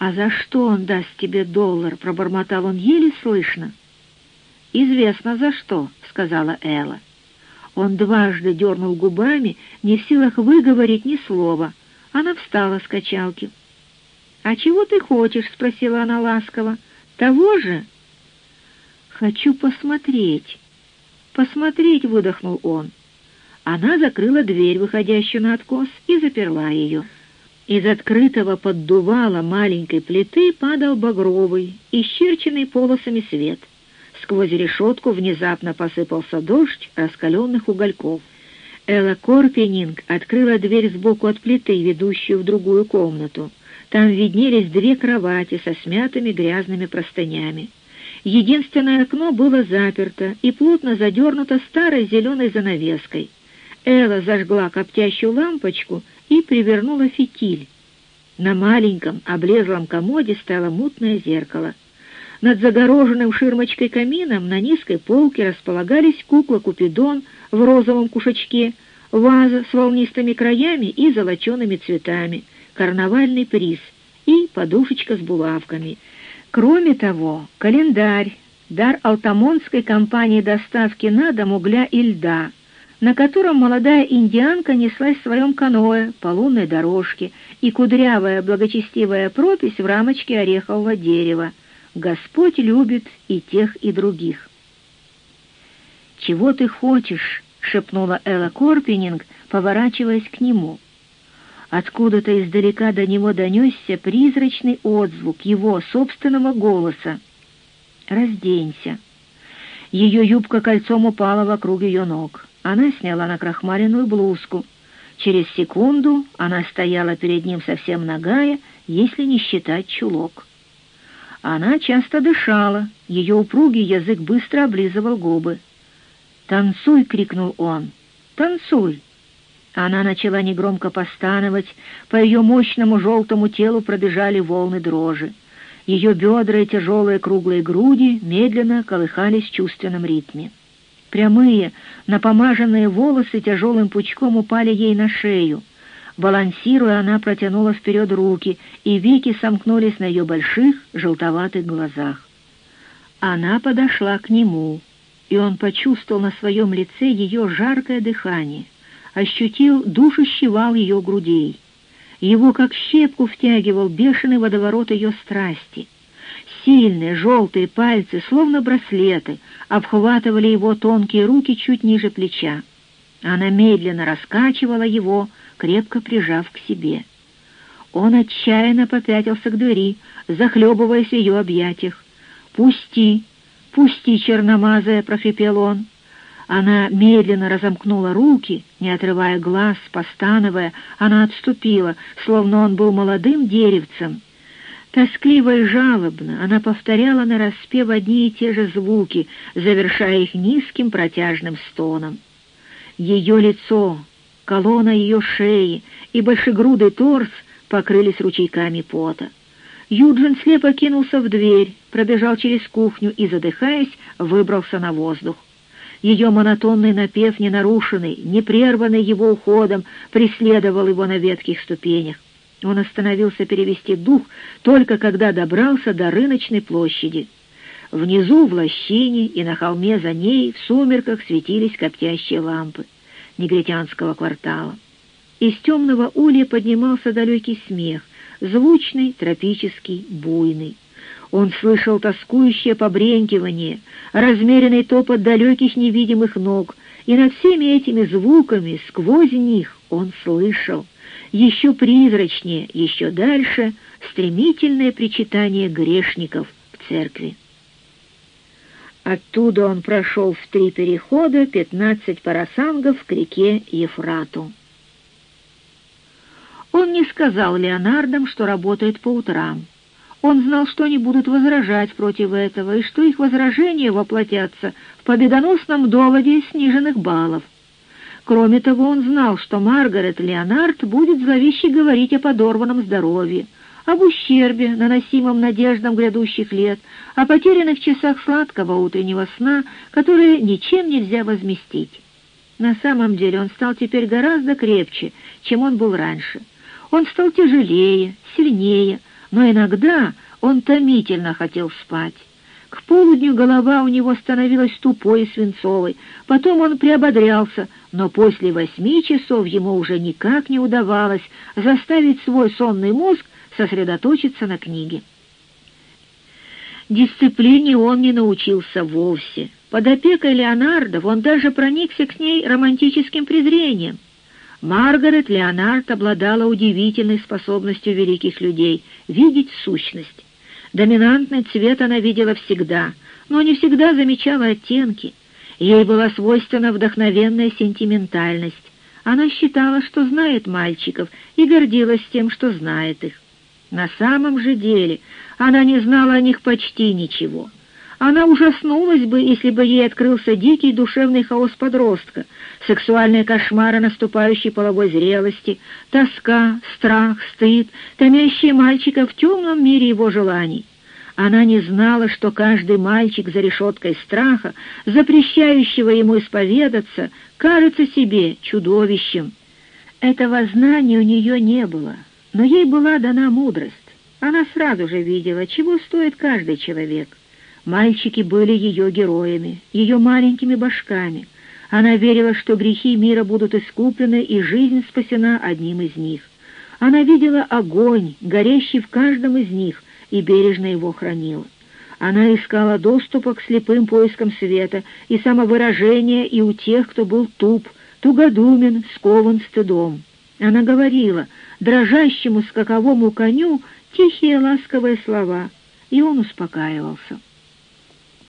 «А за что он даст тебе доллар?» — пробормотал он еле слышно. «Известно за что», — сказала Элла. Он дважды дернул губами, не в силах выговорить ни слова. Она встала с качалки. «А чего ты хочешь?» — спросила она ласково. «Того же?» «Хочу посмотреть». «Посмотреть», — выдохнул он. Она закрыла дверь, выходящую на откос, и заперла ее. Из открытого поддувала маленькой плиты падал багровый, исчерченный полосами свет. Сквозь решетку внезапно посыпался дождь раскаленных угольков. Элла Корпенинг открыла дверь сбоку от плиты, ведущую в другую комнату. Там виднелись две кровати со смятыми грязными простынями. Единственное окно было заперто и плотно задернуто старой зеленой занавеской. Элла зажгла коптящую лампочку и привернула фитиль. На маленьком облезлом комоде стояло мутное зеркало. Над загороженным ширмочкой камином на низкой полке располагались кукла-купидон в розовом кушачке, ваза с волнистыми краями и золочеными цветами, карнавальный приз и подушечка с булавками. Кроме того, календарь, дар алтамонской компании доставки на дом угля и льда — на котором молодая индианка неслась в своем каноэ по лунной дорожке, и кудрявая благочестивая пропись в рамочке орехового дерева. Господь любит и тех, и других. «Чего ты хочешь?» — шепнула Элла Корпенинг, поворачиваясь к нему. Откуда-то издалека до него донесся призрачный отзвук его собственного голоса. «Разденься». Ее юбка кольцом упала вокруг ее ног. Она сняла накрахмаленную блузку. Через секунду она стояла перед ним совсем нагая, если не считать чулок. Она часто дышала, ее упругий язык быстро облизывал губы. «Танцуй!» — крикнул он. «Танцуй!» Она начала негромко постановать, по ее мощному желтому телу пробежали волны дрожи. Ее бедра и тяжелые круглые груди медленно колыхались в чувственном ритме. Прямые, напомаженные волосы тяжелым пучком упали ей на шею. Балансируя, она протянула вперед руки, и веки сомкнулись на ее больших желтоватых глазах. Она подошла к нему, и он почувствовал на своем лице ее жаркое дыхание, ощутил душащий вал ее грудей. Его как щепку втягивал бешеный водоворот ее страсти — Сильные желтые пальцы, словно браслеты, обхватывали его тонкие руки чуть ниже плеча. Она медленно раскачивала его, крепко прижав к себе. Он отчаянно попятился к двери, захлебываясь в ее объятиях. «Пусти, пусти, черномазая!» — прохрипел он. Она медленно разомкнула руки, не отрывая глаз, постановая, она отступила, словно он был молодым деревцем. Тоскливо и жалобно она повторяла нараспев одни и те же звуки, завершая их низким протяжным стоном. Ее лицо, колонна ее шеи и большегрудый торс покрылись ручейками пота. Юджин слепо кинулся в дверь, пробежал через кухню и, задыхаясь, выбрался на воздух. Ее монотонный напев, ненарушенный, непрерванный его уходом, преследовал его на ветких ступенях. Он остановился перевести дух только когда добрался до рыночной площади. Внизу, в лощине и на холме за ней, в сумерках светились коптящие лампы негритянского квартала. Из темного улья поднимался далекий смех, звучный, тропический, буйный. Он слышал тоскующее побренькивание, размеренный топот далеких невидимых ног, и над всеми этими звуками, сквозь них, он слышал — еще призрачнее, еще дальше стремительное причитание грешников в церкви. Оттуда он прошел в три перехода пятнадцать парасангов к реке Ефрату. Он не сказал Леонардам, что работает по утрам. Он знал, что они будут возражать против этого, и что их возражения воплотятся в победоносном доводе сниженных баллов. Кроме того, он знал, что Маргарет Леонард будет зловеще говорить о подорванном здоровье, об ущербе, наносимом надеждам грядущих лет, о потерянных часах сладкого утреннего сна, которые ничем нельзя возместить. На самом деле он стал теперь гораздо крепче, чем он был раньше. Он стал тяжелее, сильнее, но иногда он томительно хотел спать. К полудню голова у него становилась тупой и свинцовой, потом он приободрялся, но после восьми часов ему уже никак не удавалось заставить свой сонный мозг сосредоточиться на книге. Дисциплине он не научился вовсе. Под опекой Леонардо он даже проникся к ней романтическим презрением. Маргарет Леонард обладала удивительной способностью великих людей видеть сущность. Доминантный цвет она видела всегда, но не всегда замечала оттенки. Ей была свойственна вдохновенная сентиментальность. Она считала, что знает мальчиков, и гордилась тем, что знает их. На самом же деле она не знала о них почти ничего. Она ужаснулась бы, если бы ей открылся дикий душевный хаос подростка, сексуальные кошмары наступающей половой зрелости, тоска, страх, стыд, томящие мальчика в темном мире его желаний. Она не знала, что каждый мальчик за решеткой страха, запрещающего ему исповедаться, кажется себе чудовищем. Этого знания у нее не было, но ей была дана мудрость. Она сразу же видела, чего стоит каждый человек. Мальчики были ее героями, ее маленькими башками. Она верила, что грехи мира будут искуплены, и жизнь спасена одним из них. Она видела огонь, горящий в каждом из них, и бережно его хранила. Она искала доступа к слепым поискам света и самовыражения и у тех, кто был туп, тугодумен, скован стыдом. Она говорила дрожащему скаковому коню тихие ласковые слова, и он успокаивался.